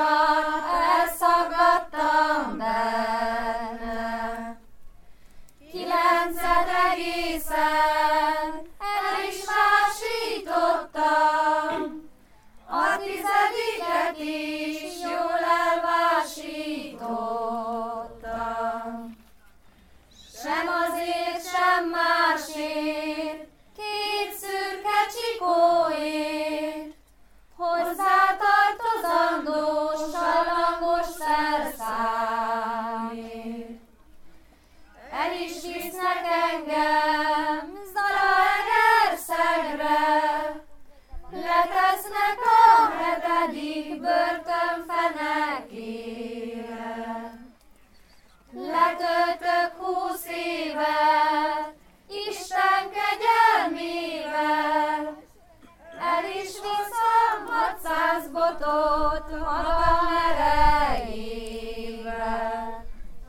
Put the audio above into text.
star.